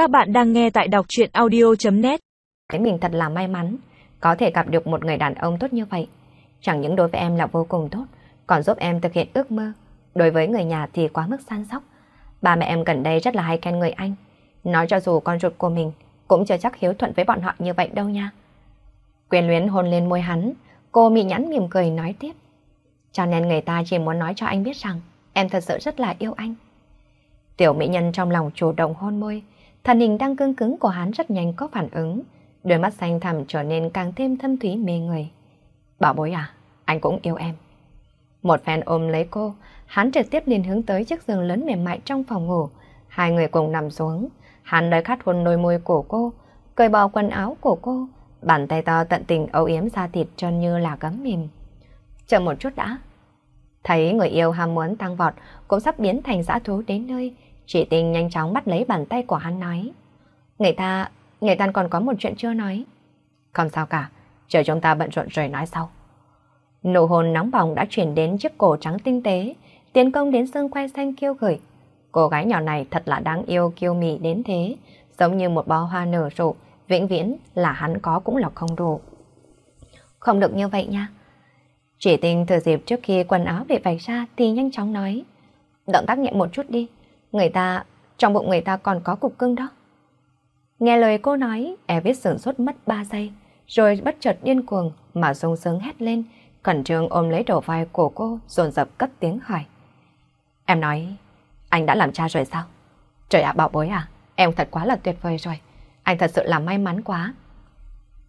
Các bạn đang nghe tại đọc chuyện audio.net Thấy mình thật là may mắn, có thể gặp được một người đàn ông tốt như vậy. Chẳng những đối với em là vô cùng tốt, còn giúp em thực hiện ước mơ. Đối với người nhà thì quá mức săn sóc. Ba mẹ em gần đây rất là hay khen người anh. Nói cho dù con ruột của mình cũng chưa chắc hiếu thuận với bọn họ như vậy đâu nha. Quyền luyến hôn lên môi hắn, cô mị nhãn mỉm cười nói tiếp. Cho nên người ta chỉ muốn nói cho anh biết rằng em thật sự rất là yêu anh. Tiểu mỹ nhân trong lòng chủ động hôn môi, thần hình đang cương cứng của hắn rất nhanh có phản ứng, đôi mắt xanh thẳm trở nên càng thêm thâm thúy mê người. Bảo bối à, anh cũng yêu em. Một phen ôm lấy cô, hắn trực tiếp liền hướng tới chiếc giường lớn mềm mại trong phòng ngủ. Hai người cùng nằm xuống, hắn đôi khát hôn đôi môi của cô, cởi bỏ quần áo của cô, bàn tay to tận tình âu yếm da thịt trơn như là gấm mềm. Chờ một chút đã. Thấy người yêu ham muốn tăng vọt cũng sắp biến thành dã thú đến nơi, chị Tinh nhanh chóng bắt lấy bàn tay của hắn nói. Người ta, người ta còn có một chuyện chưa nói. Không sao cả, chờ chúng ta bận rộn rồi nói sau. Nụ hôn nóng bỏng đã chuyển đến chiếc cổ trắng tinh tế, tiến công đến xương quai xanh kiêu gửi. Cô gái nhỏ này thật là đáng yêu kiêu mị đến thế, giống như một bó hoa nở rộ, vĩnh viễn là hắn có cũng là không đủ. Không được như vậy nha. Chỉ tình thừa dịp trước khi quần áo bị vạch ra thì nhanh chóng nói. Động tác nhẹ một chút đi, người ta, trong bụng người ta còn có cục cưng đó. Nghe lời cô nói, Elvis sửng sốt mất 3 giây, rồi bất chợt điên cuồng mà sung sướng hét lên, khẩn trương ôm lấy đầu vai của cô, dồn dập cất tiếng hỏi. Em nói, anh đã làm cha rồi sao? Trời ạ bảo bối à, em thật quá là tuyệt vời rồi. Anh thật sự là may mắn quá.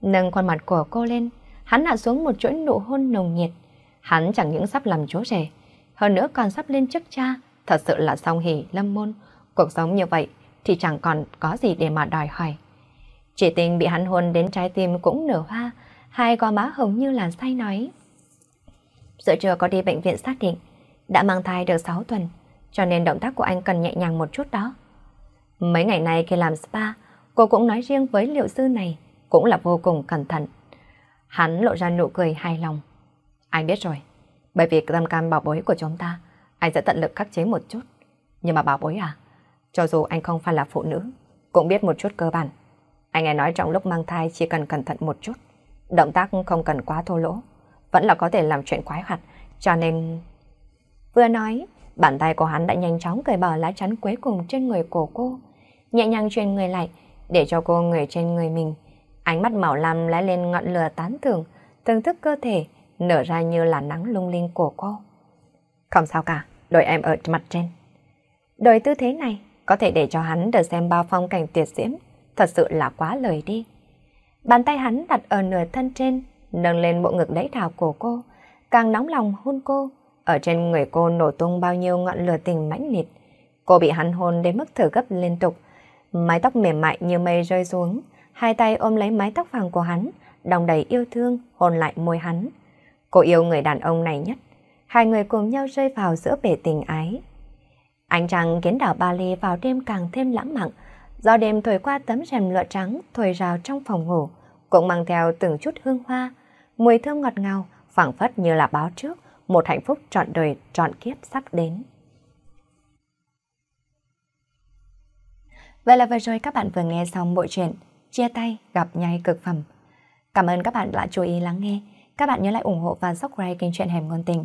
Nâng khuôn mặt của cô lên, hắn hạ xuống một chuỗi nụ hôn nồng nhiệt. Hắn chẳng những sắp làm chú rể, hơn nữa còn sắp lên chức cha, thật sự là song hỷ lâm môn. Cuộc sống như vậy thì chẳng còn có gì để mà đòi hỏi. Chỉ tình bị hắn hôn đến trái tim cũng nở hoa, hai gò má hồng như là say nói. Giữa trưa có đi bệnh viện xác định, đã mang thai được 6 tuần, cho nên động tác của anh cần nhẹ nhàng một chút đó. Mấy ngày nay khi làm spa, cô cũng nói riêng với liệu sư này, cũng là vô cùng cẩn thận. Hắn lộ ra nụ cười hài lòng. Anh biết rồi, bởi vì tâm cam bảo bối của chúng ta, anh sẽ tận lực khắc chế một chút. Nhưng mà bảo bối à, cho dù anh không phải là phụ nữ, cũng biết một chút cơ bản. Anh ấy nói trong lúc mang thai chỉ cần cẩn thận một chút, động tác không cần quá thô lỗ, vẫn là có thể làm chuyện quái hoạt, cho nên... Vừa nói, bàn tay của hắn đã nhanh chóng cởi bỏ lá chắn cuối cùng trên người của cô, nhẹ nhàng truyền người lại, để cho cô người trên người mình. Ánh mắt màu lam lóe lên ngọn lửa tán thưởng, từng thức cơ thể nở ra như là nắng lung linh của cô. Không sao cả, đội em ở mặt trên. Đổi tư thế này có thể để cho hắn được xem bao phong cảnh tuyệt diễm, thật sự là quá lời đi. Bàn tay hắn đặt ở nửa thân trên, nâng lên bộ ngực đẩy thảo của cô, càng nóng lòng hôn cô. Ở trên người cô nổ tung bao nhiêu ngọn lửa tình mãnh liệt. Cô bị hắn hôn đến mức thở gấp liên tục, mái tóc mềm mại như mây rơi xuống, hai tay ôm lấy mái tóc vàng của hắn, đồng đầy yêu thương, hôn lại môi hắn. Cô yêu người đàn ông này nhất. Hai người cùng nhau rơi vào giữa bể tình ái. Ánh trăng kiến đảo Bali vào đêm càng thêm lãng mạn. Do đêm thổi qua tấm rèm lụa trắng thổi rào trong phòng ngủ, cũng mang theo từng chút hương hoa, mùi thơm ngọt ngào, phảng phất như là báo trước một hạnh phúc trọn đời trọn kiếp sắp đến. Vậy là vừa rồi các bạn vừa nghe xong bộ truyện Chia tay gặp nhai cực phẩm. Cảm ơn các bạn đã chú ý lắng nghe. Các bạn nhớ lại ủng hộ và subscribe kênh truyện Hẻm Ngôn Tình